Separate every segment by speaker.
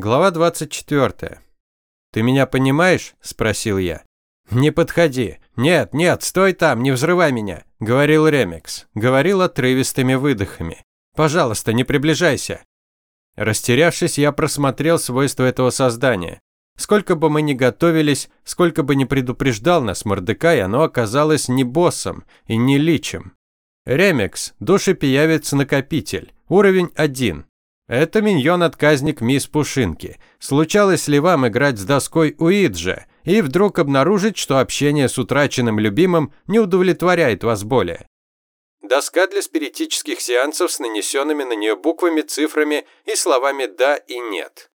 Speaker 1: Глава 24. «Ты меня понимаешь?» – спросил я. «Не подходи. Нет, нет, стой там, не взрывай меня», – говорил Ремикс. Говорил отрывистыми выдохами. «Пожалуйста, не приближайся». Растерявшись, я просмотрел свойства этого создания. Сколько бы мы ни готовились, сколько бы ни предупреждал нас Мордекай, оно оказалось не боссом и не личем. Ремикс, душепиявец-накопитель, уровень 1. Это миньон-отказник мисс Пушинки. Случалось ли вам играть с доской Уиджа и вдруг обнаружить, что общение с утраченным любимым не удовлетворяет вас более? Доска для спиритических сеансов с нанесенными на нее буквами, цифрами и словами «да» и «нет».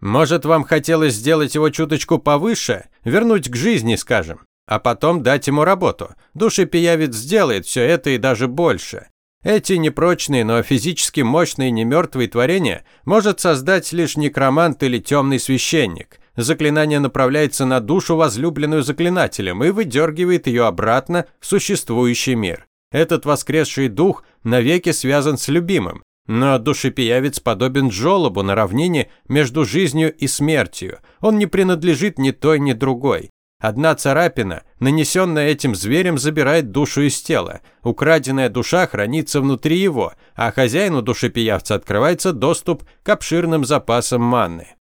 Speaker 1: Может, вам хотелось сделать его чуточку повыше, вернуть к жизни, скажем, а потом дать ему работу. Душепиявец сделает все это и даже больше. Эти непрочные, но физически мощные немертвые творения может создать лишь некромант или темный священник. Заклинание направляется на душу, возлюбленную заклинателем, и выдергивает ее обратно в существующий мир. Этот воскресший дух навеки связан с любимым, но душепиявец подобен жолобу на равнине между жизнью и смертью. Он не принадлежит ни той, ни другой. Одна царапина, нанесенная этим зверем, забирает душу из тела. Украденная душа хранится внутри его, а хозяину душепиявца открывается доступ к обширным запасам манны.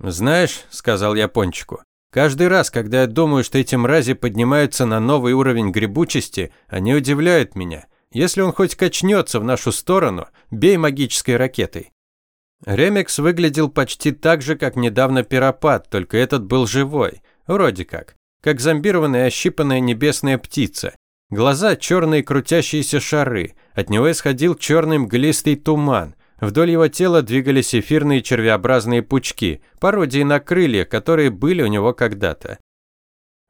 Speaker 1: «Знаешь», — сказал я Пончику, — «каждый раз, когда я думаю, что эти мрази поднимаются на новый уровень грибучести, они удивляют меня. Если он хоть качнется в нашу сторону, бей магической ракетой». Ремикс выглядел почти так же, как недавно пиропат, только этот был живой. Вроде как. Как зомбированная ощипанная небесная птица. Глаза черные крутящиеся шары. От него исходил черный мглистый туман. Вдоль его тела двигались эфирные червеобразные пучки, пародии на крылья, которые были у него когда-то.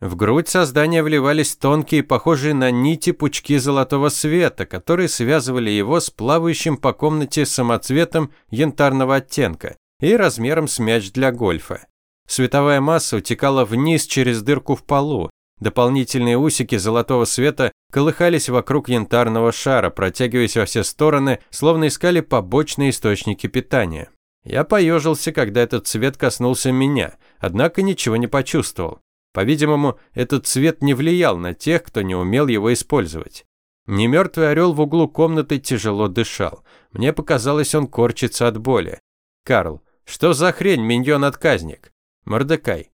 Speaker 1: В грудь создания вливались тонкие, похожие на нити пучки золотого света, которые связывали его с плавающим по комнате самоцветом янтарного оттенка и размером с мяч для гольфа. Световая масса утекала вниз через дырку в полу. Дополнительные усики золотого света колыхались вокруг янтарного шара, протягиваясь во все стороны, словно искали побочные источники питания. Я поежился, когда этот цвет коснулся меня, однако ничего не почувствовал. По-видимому, этот цвет не влиял на тех, кто не умел его использовать. Немертвый орел в углу комнаты тяжело дышал. Мне показалось, он корчится от боли. «Карл, что за хрень, миньон-отказник?» Мордекай.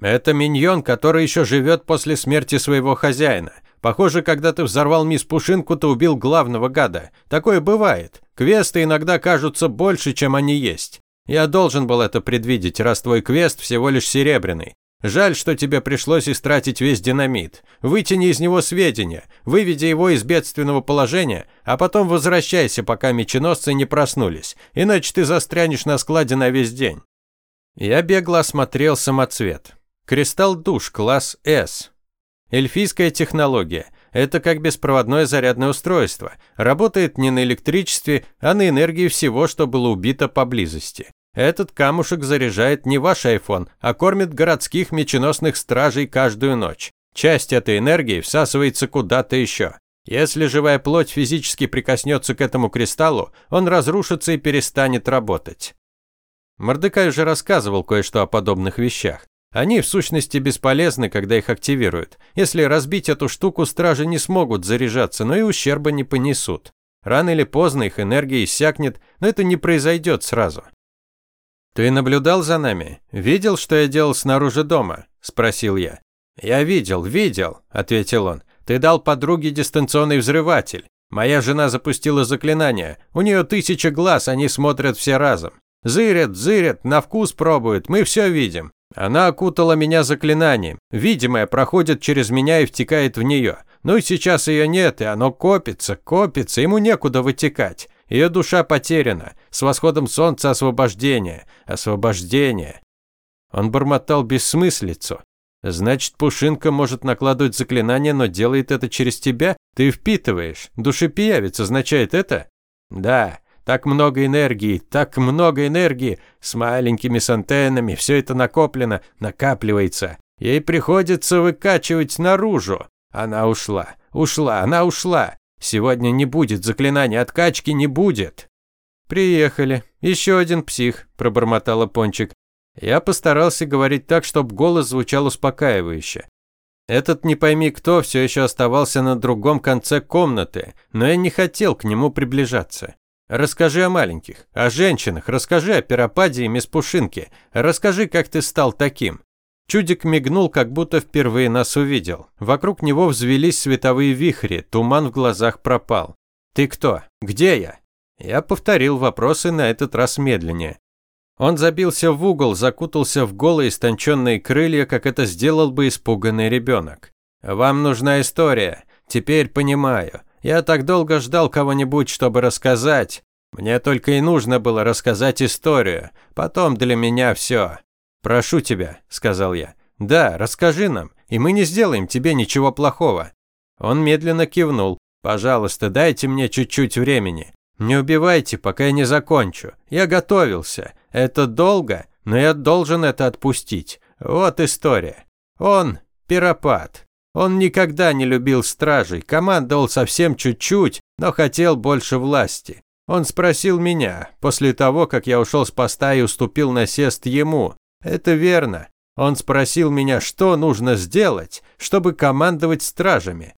Speaker 1: Это миньон, который еще живет после смерти своего хозяина. Похоже, когда ты взорвал мисс Пушинку, то убил главного гада. Такое бывает. Квесты иногда кажутся больше, чем они есть. Я должен был это предвидеть, раз твой квест всего лишь серебряный. Жаль, что тебе пришлось истратить весь динамит. Вытяни из него сведения, выведи его из бедственного положения, а потом возвращайся, пока меченосцы не проснулись, иначе ты застрянешь на складе на весь день. Я бегло осмотрел самоцвет. Кристалл душ, класс S. Эльфийская технология. Это как беспроводное зарядное устройство. Работает не на электричестве, а на энергии всего, что было убито поблизости. Этот камушек заряжает не ваш iPhone, а кормит городских меченосных стражей каждую ночь. Часть этой энергии всасывается куда-то еще. Если живая плоть физически прикоснется к этому кристаллу, он разрушится и перестанет работать. Мордекай уже рассказывал кое-что о подобных вещах. Они в сущности бесполезны, когда их активируют. Если разбить эту штуку, стражи не смогут заряжаться, но и ущерба не понесут. Рано или поздно их энергия иссякнет, но это не произойдет сразу. «Ты наблюдал за нами? Видел, что я делал снаружи дома?» – спросил я. «Я видел, видел», – ответил он. «Ты дал подруге дистанционный взрыватель. Моя жена запустила заклинание. У нее тысяча глаз, они смотрят все разом. Зырят, зырят, на вкус пробуют, мы все видим. Она окутала меня заклинанием. Видимое проходит через меня и втекает в нее. Ну и сейчас ее нет, и оно копится, копится, ему некуда вытекать. Ее душа потеряна. С восходом солнца освобождение. Освобождение. Он бормотал бессмыслицу. Значит, Пушинка может накладывать заклинание, но делает это через тебя? Ты впитываешь. Душепиявец означает это? Да. Так много энергии, так много энергии. С маленькими антеннами все это накоплено, накапливается. Ей приходится выкачивать наружу. Она ушла, ушла, она ушла. Сегодня не будет заклинания откачки, не будет. «Приехали. Еще один псих», – пробормотала Пончик. Я постарался говорить так, чтобы голос звучал успокаивающе. Этот не пойми кто все еще оставался на другом конце комнаты, но я не хотел к нему приближаться. Расскажи о маленьких, о женщинах, расскажи о Пиропаде и мисс Пушинке, расскажи, как ты стал таким. Чудик мигнул, как будто впервые нас увидел. Вокруг него взвелись световые вихри, туман в глазах пропал. «Ты кто? Где я?» Я повторил вопросы на этот раз медленнее. Он забился в угол, закутался в голые истонченные крылья, как это сделал бы испуганный ребенок. «Вам нужна история. Теперь понимаю. Я так долго ждал кого-нибудь, чтобы рассказать. Мне только и нужно было рассказать историю. Потом для меня все. «Прошу тебя», – сказал я. «Да, расскажи нам, и мы не сделаем тебе ничего плохого». Он медленно кивнул. «Пожалуйста, дайте мне чуть-чуть времени. Не убивайте, пока я не закончу. Я готовился. Это долго, но я должен это отпустить. Вот история. Он пиропат. Он никогда не любил стражей, командовал совсем чуть-чуть, но хотел больше власти. Он спросил меня, после того, как я ушел с поста и уступил насест ему. Это верно. Он спросил меня, что нужно сделать, чтобы командовать стражами.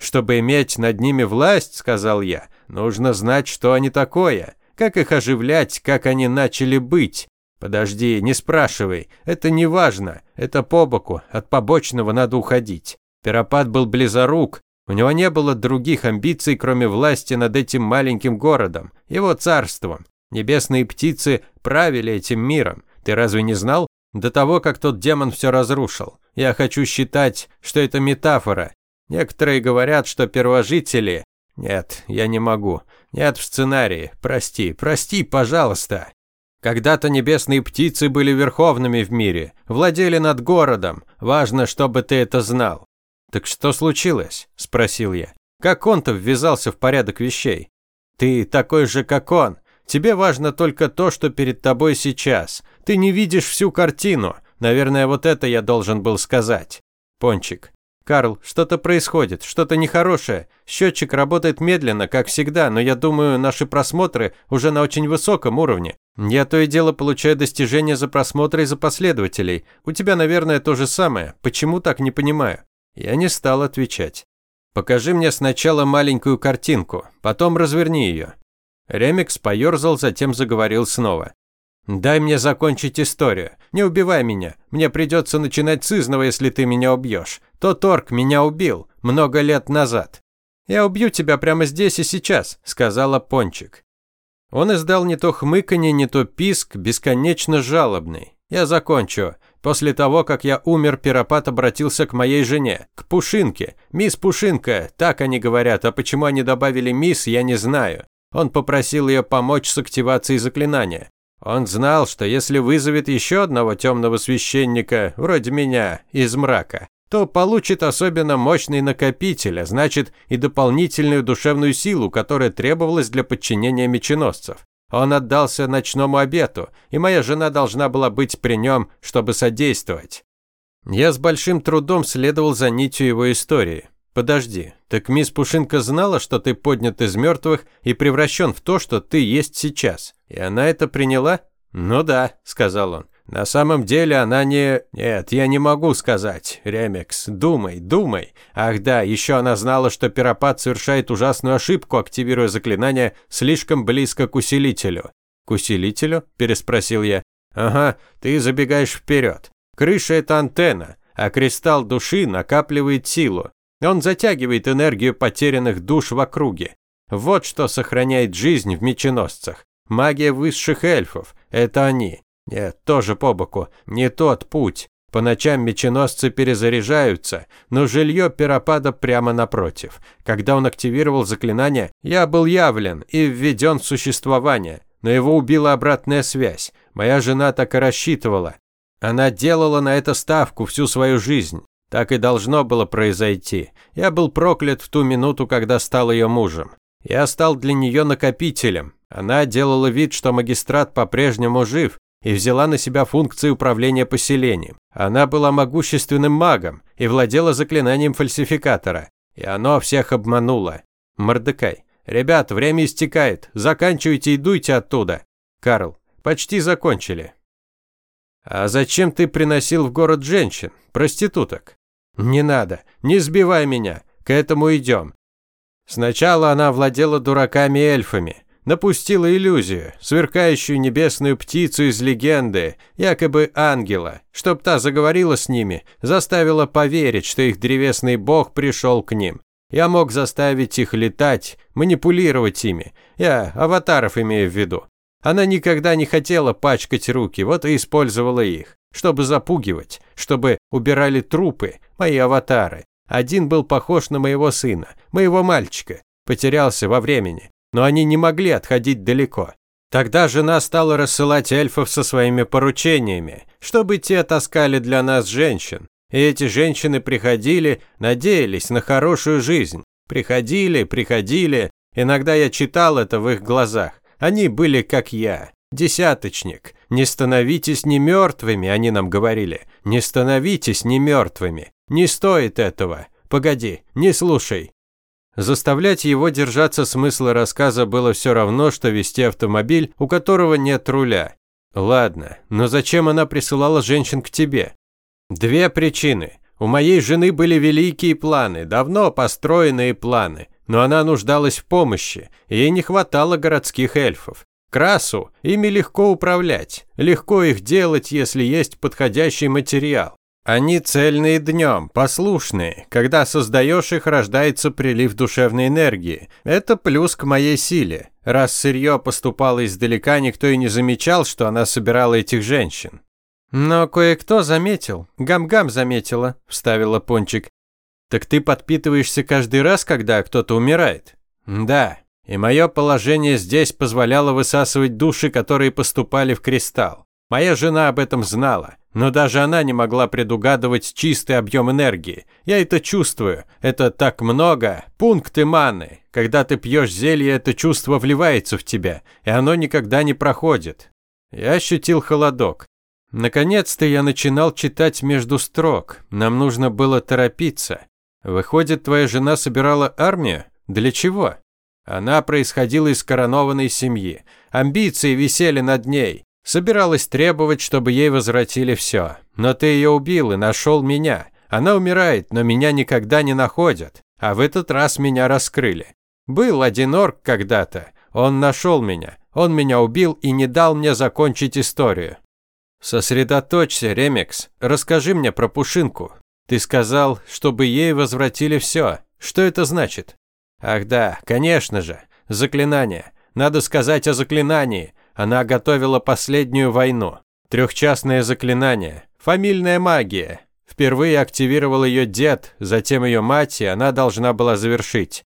Speaker 1: Чтобы иметь над ними власть, сказал я, нужно знать, что они такое, как их оживлять, как они начали быть. Подожди, не спрашивай, это не важно, это по боку, от побочного надо уходить. Пиропат был близорук, у него не было других амбиций, кроме власти над этим маленьким городом, его царством. Небесные птицы правили этим миром. Ты разве не знал? До того, как тот демон все разрушил. Я хочу считать, что это метафора, Некоторые говорят, что первожители... Нет, я не могу. Нет в сценарии. Прости, прости, пожалуйста. Когда-то небесные птицы были верховными в мире, владели над городом. Важно, чтобы ты это знал. Так что случилось? спросил я. Как он-то ввязался в порядок вещей? Ты такой же, как он. Тебе важно только то, что перед тобой сейчас. Ты не видишь всю картину. Наверное, вот это я должен был сказать. Пончик, «Карл, что-то происходит, что-то нехорошее. Счетчик работает медленно, как всегда, но я думаю, наши просмотры уже на очень высоком уровне. Я то и дело получаю достижения за просмотры и за последователей. У тебя, наверное, то же самое. Почему так, не понимаю?» Я не стал отвечать. «Покажи мне сначала маленькую картинку, потом разверни ее». Ремикс поерзал, затем заговорил снова. «Дай мне закончить историю. Не убивай меня. Мне придется начинать с изного, если ты меня убьешь. То Торг меня убил много лет назад». «Я убью тебя прямо здесь и сейчас», – сказала Пончик. Он издал не то хмыканье, не то писк, бесконечно жалобный. «Я закончу. После того, как я умер, Пиропат обратился к моей жене, к Пушинке. Мисс Пушинка, так они говорят, а почему они добавили мисс, я не знаю. Он попросил ее помочь с активацией заклинания. Он знал, что если вызовет еще одного темного священника, вроде меня, из мрака, то получит особенно мощный накопитель, а значит и дополнительную душевную силу, которая требовалась для подчинения меченосцев. Он отдался ночному обету, и моя жена должна была быть при нем, чтобы содействовать. Я с большим трудом следовал за нитью его истории. Подожди, так мисс Пушинка знала, что ты поднят из мертвых и превращен в то, что ты есть сейчас? И она это приняла? Ну да, сказал он. На самом деле она не... Нет, я не могу сказать. Ремикс, думай, думай. Ах да, еще она знала, что пиропат совершает ужасную ошибку, активируя заклинание слишком близко к усилителю. К усилителю? Переспросил я. Ага, ты забегаешь вперед. Крыша – это антенна, а кристалл души накапливает силу. Он затягивает энергию потерянных душ в округе. Вот что сохраняет жизнь в меченосцах. Магия высших эльфов – это они. Нет, тоже по боку. Не тот путь. По ночам меченосцы перезаряжаются, но жилье Пиропада прямо напротив. Когда он активировал заклинание, я был явлен и введен в существование, но его убила обратная связь. Моя жена так и рассчитывала. Она делала на это ставку всю свою жизнь. Так и должно было произойти. Я был проклят в ту минуту, когда стал ее мужем. Я стал для нее накопителем. Она делала вид, что магистрат по-прежнему жив, и взяла на себя функции управления поселением. Она была могущественным магом и владела заклинанием фальсификатора. И оно всех обмануло. Мордекай, «Ребят, время истекает. Заканчивайте и дуйте оттуда». «Карл, почти закончили». «А зачем ты приносил в город женщин, проституток?» «Не надо, не сбивай меня, к этому идем». Сначала она владела дураками-эльфами, напустила иллюзию, сверкающую небесную птицу из легенды, якобы ангела, чтоб та заговорила с ними, заставила поверить, что их древесный бог пришел к ним. Я мог заставить их летать, манипулировать ими. Я аватаров имею в виду. Она никогда не хотела пачкать руки, вот и использовала их, чтобы запугивать, чтобы убирали трупы, мои аватары. Один был похож на моего сына, моего мальчика, потерялся во времени но они не могли отходить далеко. Тогда жена стала рассылать эльфов со своими поручениями, чтобы те таскали для нас женщин. И эти женщины приходили, надеялись на хорошую жизнь. Приходили, приходили. Иногда я читал это в их глазах. Они были как я, десяточник. Не становитесь не мертвыми, они нам говорили. Не становитесь не мертвыми. Не стоит этого. Погоди, не слушай. Заставлять его держаться смысла рассказа было все равно, что вести автомобиль, у которого нет руля. Ладно, но зачем она присылала женщин к тебе? Две причины. У моей жены были великие планы, давно построенные планы, но она нуждалась в помощи, ей не хватало городских эльфов. Красу ими легко управлять, легко их делать, если есть подходящий материал. Они цельные днем, послушные. Когда создаешь их, рождается прилив душевной энергии. Это плюс к моей силе. Раз сырье поступало издалека, никто и не замечал, что она собирала этих женщин. Но кое-кто заметил. Гам-гам заметила, вставила Пончик. Так ты подпитываешься каждый раз, когда кто-то умирает? Да. И мое положение здесь позволяло высасывать души, которые поступали в кристалл. Моя жена об этом знала. Но даже она не могла предугадывать чистый объем энергии. Я это чувствую. Это так много. Пункты маны. Когда ты пьешь зелье, это чувство вливается в тебя, и оно никогда не проходит. Я ощутил холодок. Наконец-то я начинал читать между строк. Нам нужно было торопиться. Выходит, твоя жена собирала армию? Для чего? Она происходила из коронованной семьи. Амбиции висели над ней. Собиралась требовать, чтобы ей возвратили все. Но ты ее убил и нашел меня. Она умирает, но меня никогда не находят. А в этот раз меня раскрыли. Был один орк когда-то. Он нашел меня. Он меня убил и не дал мне закончить историю. Сосредоточься, Ремикс. Расскажи мне про Пушинку. Ты сказал, чтобы ей возвратили все. Что это значит? Ах да, конечно же. Заклинание. Надо сказать о заклинании. Она готовила последнюю войну. Трехчастное заклинание. Фамильная магия. Впервые активировал ее дед, затем ее мать, и она должна была завершить.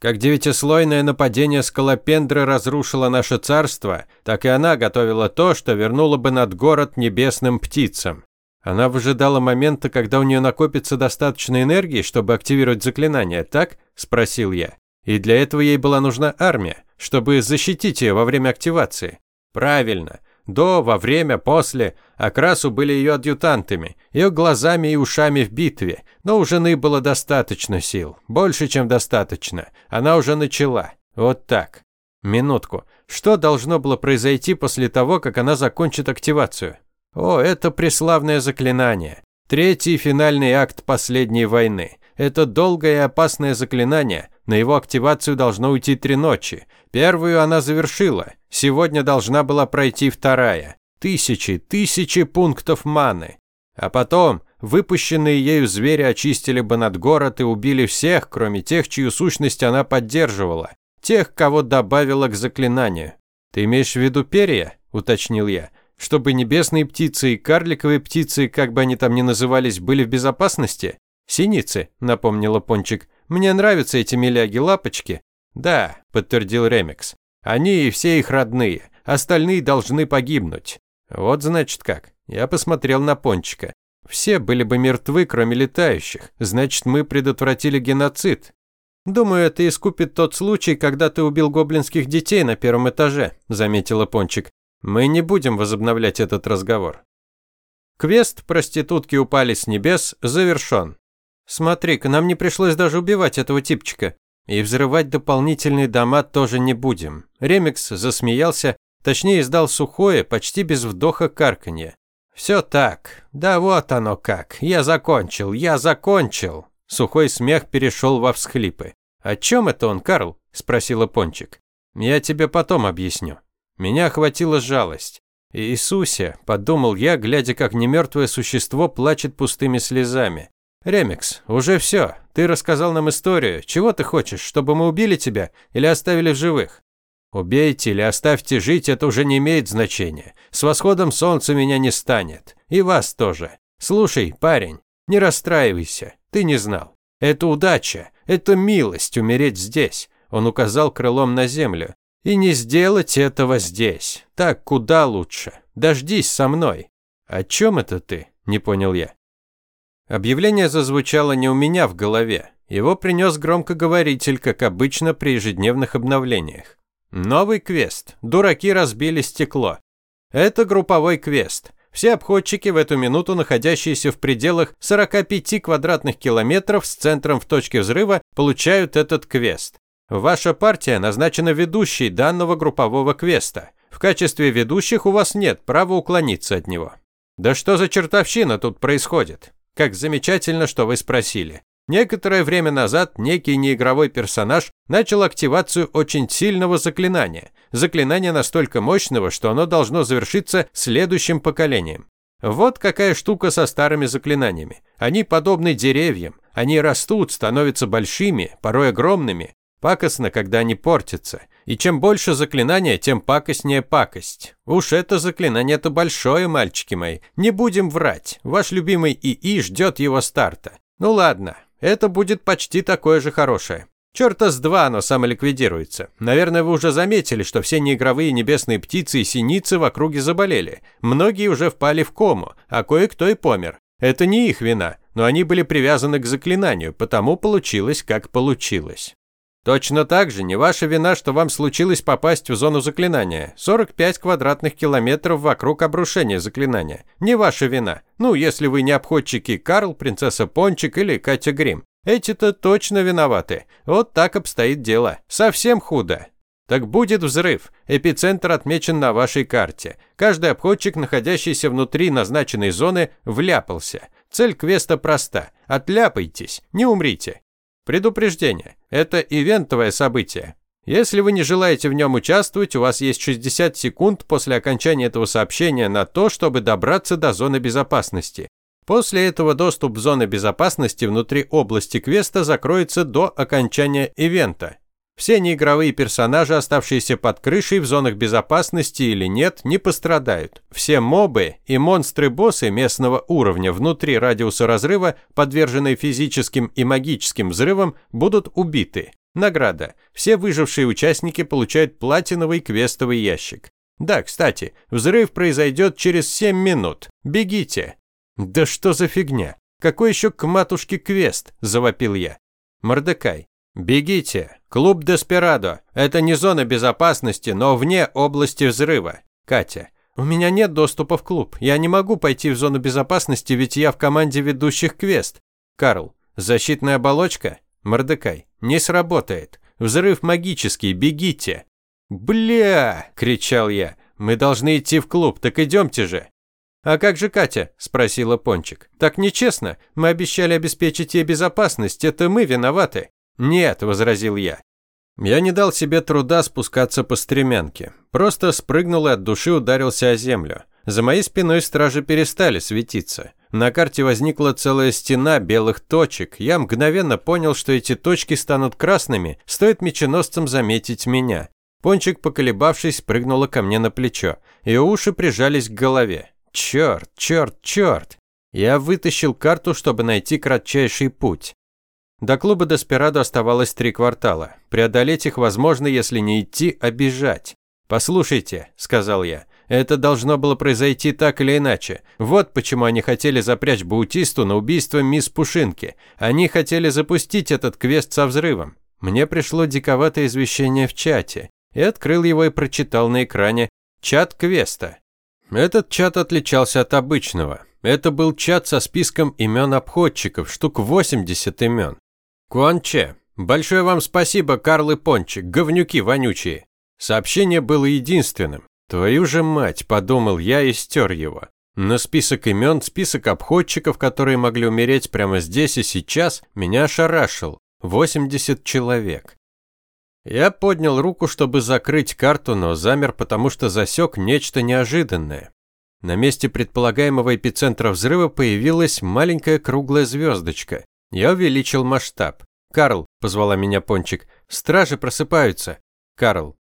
Speaker 1: Как девятислойное нападение Скалопендры разрушило наше царство, так и она готовила то, что вернуло бы над город небесным птицам. Она выжидала момента, когда у нее накопится достаточно энергии, чтобы активировать заклинание, так? Спросил я. И для этого ей была нужна армия, чтобы защитить ее во время активации. Правильно. До, во время, после. Акрасу были ее адъютантами, ее глазами и ушами в битве. Но у жены было достаточно сил. Больше, чем достаточно. Она уже начала. Вот так. Минутку. Что должно было произойти после того, как она закончит активацию? О, это преславное заклинание. Третий финальный акт последней войны. Это долгое и опасное заклинание. На его активацию должно уйти три ночи. Первую она завершила. Сегодня должна была пройти вторая. Тысячи, тысячи пунктов маны. А потом выпущенные ею звери очистили бы над город и убили всех, кроме тех, чью сущность она поддерживала. Тех, кого добавила к заклинанию. «Ты имеешь в виду перья?» – уточнил я. «Чтобы небесные птицы и карликовые птицы, как бы они там ни назывались, были в безопасности?» «Синицы», – напомнила Пончик. «Мне нравятся эти миляги-лапочки». «Да», – подтвердил Ремикс. «Они и все их родные. Остальные должны погибнуть». «Вот значит как». Я посмотрел на Пончика. «Все были бы мертвы, кроме летающих. Значит, мы предотвратили геноцид». «Думаю, это искупит тот случай, когда ты убил гоблинских детей на первом этаже», – заметила Пончик. «Мы не будем возобновлять этот разговор». Квест «Проститутки упали с небес» завершен. «Смотри-ка, нам не пришлось даже убивать этого типчика». И взрывать дополнительные дома тоже не будем. Ремикс засмеялся, точнее издал сухое, почти без вдоха карканье. Все так. Да вот оно как. Я закончил, я закончил. Сухой смех перешел во всхлипы. «О чем это он, Карл?» – спросила Пончик. «Я тебе потом объясню». Меня охватила жалость. «Иисусе», – подумал я, глядя, как немертвое существо плачет пустыми слезами. «Ремикс, уже все. Ты рассказал нам историю. Чего ты хочешь, чтобы мы убили тебя или оставили в живых?» «Убейте или оставьте жить, это уже не имеет значения. С восходом солнца меня не станет. И вас тоже. Слушай, парень, не расстраивайся. Ты не знал. Это удача, это милость умереть здесь. Он указал крылом на землю. И не сделать этого здесь. Так куда лучше. Дождись со мной. О чем это ты? Не понял я. Объявление зазвучало не у меня в голове. Его принес громкоговоритель, как обычно при ежедневных обновлениях. Новый квест. Дураки разбили стекло. Это групповой квест. Все обходчики в эту минуту, находящиеся в пределах 45 квадратных километров с центром в точке взрыва, получают этот квест. Ваша партия назначена ведущей данного группового квеста. В качестве ведущих у вас нет права уклониться от него. Да что за чертовщина тут происходит? Как замечательно, что вы спросили. Некоторое время назад некий неигровой персонаж начал активацию очень сильного заклинания. Заклинание настолько мощного, что оно должно завершиться следующим поколением. Вот какая штука со старыми заклинаниями. Они подобны деревьям. Они растут, становятся большими, порой огромными. Пакостно, когда они портятся. И чем больше заклинания, тем пакостнее пакость. Уж это заклинание-то большое, мальчики мои. Не будем врать. Ваш любимый ИИ ждет его старта. Ну ладно, это будет почти такое же хорошее. Черта с два оно самоликвидируется. Наверное, вы уже заметили, что все неигровые небесные птицы и синицы в округе заболели. Многие уже впали в кому, а кое-кто и помер. Это не их вина, но они были привязаны к заклинанию, потому получилось, как получилось. Точно так же не ваша вина, что вам случилось попасть в зону заклинания. 45 квадратных километров вокруг обрушения заклинания. Не ваша вина. Ну, если вы не обходчики Карл, принцесса Пончик или Катя Грим. Эти-то точно виноваты. Вот так обстоит дело. Совсем худо. Так будет взрыв. Эпицентр отмечен на вашей карте. Каждый обходчик, находящийся внутри назначенной зоны, вляпался. Цель квеста проста. Отляпайтесь, не умрите. Предупреждение. Это ивентовое событие. Если вы не желаете в нем участвовать, у вас есть 60 секунд после окончания этого сообщения на то, чтобы добраться до зоны безопасности. После этого доступ в зоны безопасности внутри области квеста закроется до окончания ивента. Все неигровые персонажи, оставшиеся под крышей в зонах безопасности или нет, не пострадают. Все мобы и монстры-боссы местного уровня внутри радиуса разрыва, подверженные физическим и магическим взрывам, будут убиты. Награда. Все выжившие участники получают платиновый квестовый ящик. Да, кстати, взрыв произойдет через 7 минут. Бегите. Да что за фигня? Какой еще к матушке квест? Завопил я. Мордекай. Бегите. Клуб Деспирадо. Это не зона безопасности, но вне области взрыва. Катя. У меня нет доступа в клуб. Я не могу пойти в зону безопасности, ведь я в команде ведущих квест. Карл. Защитная оболочка? Мордекай. Не сработает. Взрыв магический, бегите. «Бля!» – кричал я. «Мы должны идти в клуб, так идемте же!» «А как же Катя?» – спросила Пончик. «Так нечестно. Мы обещали обеспечить ей безопасность. Это мы виноваты». «Нет», – возразил я. Я не дал себе труда спускаться по стремянке. Просто спрыгнул и от души ударился о землю. За моей спиной стражи перестали светиться. На карте возникла целая стена белых точек. Я мгновенно понял, что эти точки станут красными, стоит меченосцам заметить меня. Пончик, поколебавшись, прыгнула ко мне на плечо. Ее уши прижались к голове. Черт, черт, черт. Я вытащил карту, чтобы найти кратчайший путь. До клуба Деспирадо оставалось три квартала. Преодолеть их возможно, если не идти, а бежать. «Послушайте», – сказал я, – «это должно было произойти так или иначе. Вот почему они хотели запрячь Баутисту на убийство мисс Пушинки. Они хотели запустить этот квест со взрывом. Мне пришло диковатое извещение в чате. И открыл его и прочитал на экране «Чат квеста». Этот чат отличался от обычного. Это был чат со списком имен обходчиков, штук 80 имен. Куанче. Большое вам спасибо, Карл и Пончик, говнюки вонючие. Сообщение было единственным. Твою же мать, подумал я и стер его. Но список имен, список обходчиков, которые могли умереть прямо здесь и сейчас, меня ошарашил. 80 человек. Я поднял руку, чтобы закрыть карту, но замер, потому что засек нечто неожиданное. На месте предполагаемого эпицентра взрыва появилась маленькая круглая звездочка. Я увеличил масштаб. «Карл», – позвала меня Пончик, – «стражи просыпаются». «Карл».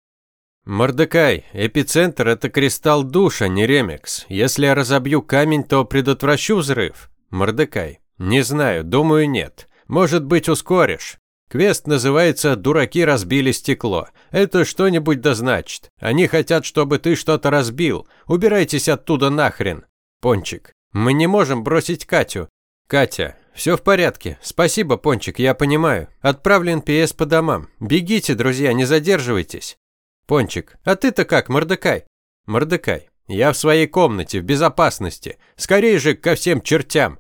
Speaker 1: «Мордекай, эпицентр – это кристалл душа, не ремикс. Если я разобью камень, то предотвращу взрыв». «Мордекай». «Не знаю, думаю, нет. Может быть, ускоришь». Квест называется «Дураки разбили стекло». Это что-нибудь да значит. Они хотят, чтобы ты что-то разбил. Убирайтесь оттуда нахрен. Пончик. Мы не можем бросить Катю. Катя. Все в порядке. Спасибо, Пончик, я понимаю. Отправлю НПС по домам. Бегите, друзья, не задерживайтесь. Пончик. А ты-то как, Мордекай? Мордекай. Я в своей комнате, в безопасности. Скорее же ко всем чертям.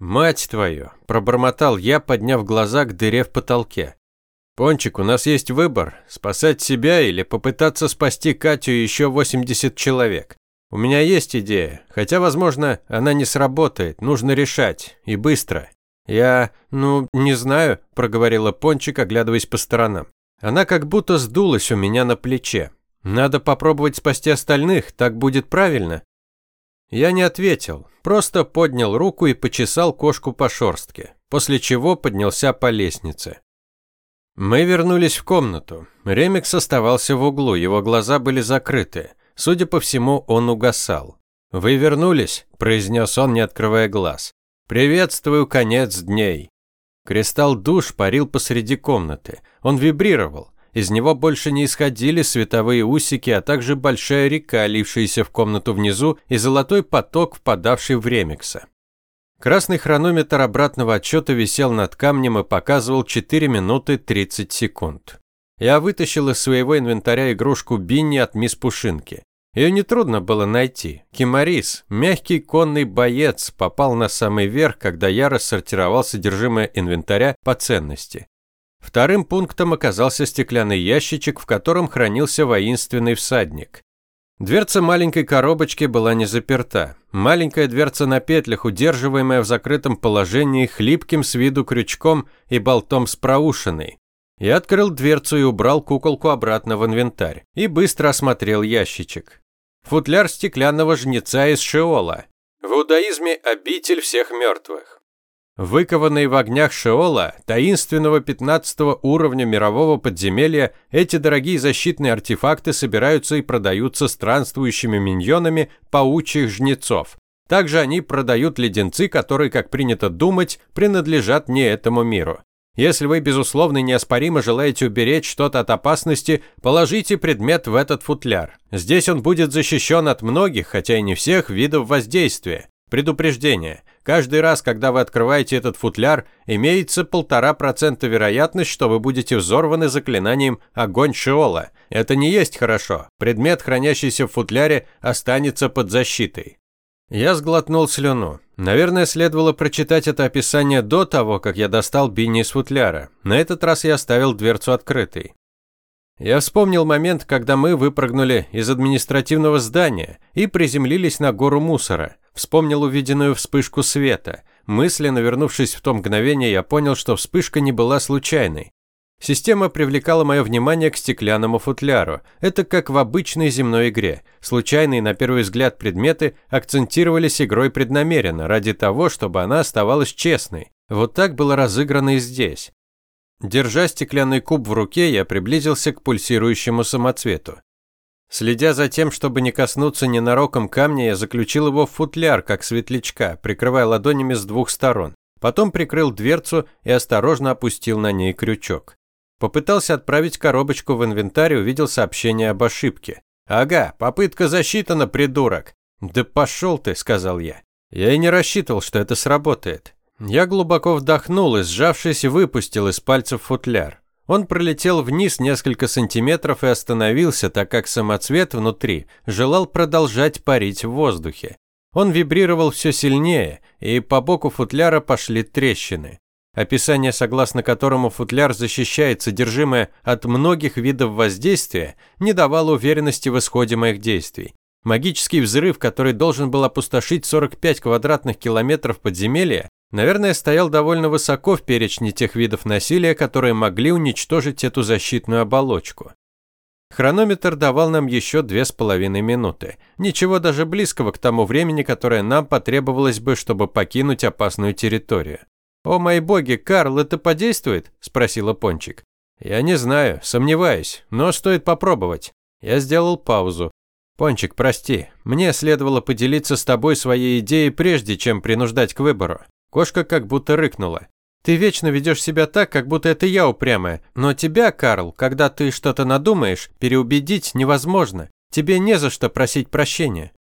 Speaker 1: «Мать твою!» – пробормотал я, подняв глаза к дыре в потолке. «Пончик, у нас есть выбор – спасать себя или попытаться спасти Катю и еще 80 человек. У меня есть идея, хотя, возможно, она не сработает, нужно решать, и быстро». «Я, ну, не знаю», – проговорила Пончик, оглядываясь по сторонам. Она как будто сдулась у меня на плече. «Надо попробовать спасти остальных, так будет правильно». Я не ответил, просто поднял руку и почесал кошку по шорстке, после чего поднялся по лестнице. Мы вернулись в комнату. Ремикс оставался в углу, его глаза были закрыты. Судя по всему, он угасал. «Вы вернулись», – произнес он, не открывая глаз. «Приветствую конец дней». Кристалл душ парил посреди комнаты. Он вибрировал. Из него больше не исходили световые усики, а также большая река, лившаяся в комнату внизу, и золотой поток, впадавший в ремикса. Красный хронометр обратного отчета висел над камнем и показывал 4 минуты 30 секунд. Я вытащил из своего инвентаря игрушку Бинни от мисс Пушинки. Ее нетрудно было найти. Кимарис, мягкий конный боец, попал на самый верх, когда я рассортировал содержимое инвентаря по ценности. Вторым пунктом оказался стеклянный ящичек, в котором хранился воинственный всадник. Дверца маленькой коробочки была не заперта. Маленькая дверца на петлях, удерживаемая в закрытом положении хлипким с виду крючком и болтом с проушиной. Я открыл дверцу и убрал куколку обратно в инвентарь. И быстро осмотрел ящичек. Футляр стеклянного жнеца из Шеола. В иудаизме обитель всех мертвых. Выкованные в огнях Шеола, таинственного 15 уровня мирового подземелья, эти дорогие защитные артефакты собираются и продаются странствующими миньонами паучьих жнецов. Также они продают леденцы, которые, как принято думать, принадлежат не этому миру. Если вы, безусловно, неоспоримо желаете уберечь что-то от опасности, положите предмет в этот футляр. Здесь он будет защищен от многих, хотя и не всех, видов воздействия. Предупреждение. Каждый раз, когда вы открываете этот футляр, имеется полтора процента вероятность, что вы будете взорваны заклинанием «Огонь Шиола». Это не есть хорошо. Предмет, хранящийся в футляре, останется под защитой. Я сглотнул слюну. Наверное, следовало прочитать это описание до того, как я достал Бинни из футляра. На этот раз я оставил дверцу открытой. Я вспомнил момент, когда мы выпрыгнули из административного здания и приземлились на гору мусора. Вспомнил увиденную вспышку света. Мысленно вернувшись в то мгновение, я понял, что вспышка не была случайной. Система привлекала мое внимание к стеклянному футляру. Это как в обычной земной игре. Случайные, на первый взгляд, предметы акцентировались игрой преднамеренно, ради того, чтобы она оставалась честной. Вот так было разыграно и здесь. Держа стеклянный куб в руке, я приблизился к пульсирующему самоцвету. Следя за тем, чтобы не коснуться ненароком камня, я заключил его в футляр, как светлячка, прикрывая ладонями с двух сторон. Потом прикрыл дверцу и осторожно опустил на ней крючок. Попытался отправить коробочку в инвентарь увидел сообщение об ошибке. «Ага, попытка засчитана, придурок!» «Да пошел ты», — сказал я. Я и не рассчитывал, что это сработает. Я глубоко вдохнул и, сжавшись, выпустил из пальцев футляр. Он пролетел вниз несколько сантиметров и остановился, так как самоцвет внутри желал продолжать парить в воздухе. Он вибрировал все сильнее, и по боку футляра пошли трещины. Описание согласно которому футляр защищает содержимое от многих видов воздействия, не давало уверенности в исходе моих действий. Магический взрыв, который должен был опустошить 45 квадратных километров подземелья, наверное, стоял довольно высоко в перечне тех видов насилия, которые могли уничтожить эту защитную оболочку. Хронометр давал нам еще две с половиной минуты. Ничего даже близкого к тому времени, которое нам потребовалось бы, чтобы покинуть опасную территорию. «О, мои боги, Карл, это подействует?» – спросила Пончик. «Я не знаю, сомневаюсь, но стоит попробовать». Я сделал паузу. «Пончик, прости, мне следовало поделиться с тобой своей идеей, прежде чем принуждать к выбору». Кошка как будто рыкнула. «Ты вечно ведешь себя так, как будто это я упрямая. Но тебя, Карл, когда ты что-то надумаешь, переубедить невозможно. Тебе не за что просить прощения».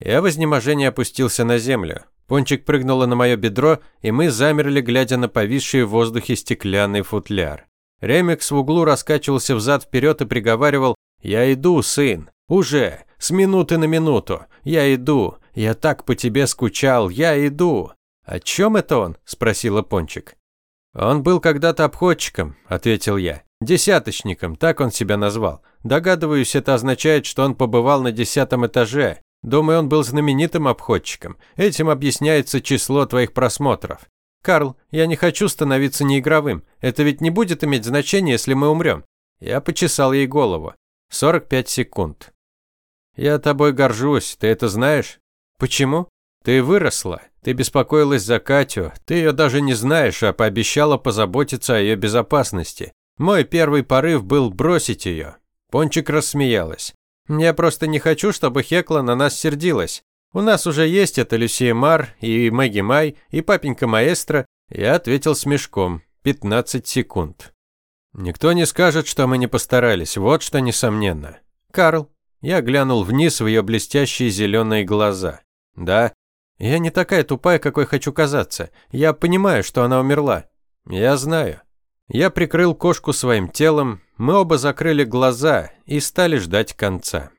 Speaker 1: Я в изнеможении опустился на землю. Пончик прыгнула на мое бедро, и мы замерли, глядя на повисший в воздухе стеклянный футляр. Ремикс в углу раскачивался взад-вперед и приговаривал «Я иду, сын». «Уже! С минуты на минуту! Я иду! Я так по тебе скучал! Я иду!» «О чем это он?» – спросила Пончик. «Он был когда-то обходчиком», – ответил я. «Десяточником, так он себя назвал. Догадываюсь, это означает, что он побывал на десятом этаже. Думаю, он был знаменитым обходчиком. Этим объясняется число твоих просмотров. Карл, я не хочу становиться неигровым. Это ведь не будет иметь значения, если мы умрем». Я почесал ей голову. 45 секунд. «Я тобой горжусь, ты это знаешь?» «Почему?» «Ты выросла, ты беспокоилась за Катю, ты ее даже не знаешь, а пообещала позаботиться о ее безопасности. Мой первый порыв был бросить ее». Пончик рассмеялась. «Я просто не хочу, чтобы Хекла на нас сердилась. У нас уже есть это Люсия Мар и Мэгги Май и папенька Маэстро». Я ответил с мешком. 15 секунд. Никто не скажет, что мы не постарались, вот что несомненно. Карл, я глянул вниз в ее блестящие зеленые глаза. Да, я не такая тупая, какой хочу казаться. Я понимаю, что она умерла. Я знаю. Я прикрыл кошку своим телом, мы оба закрыли глаза и стали ждать конца.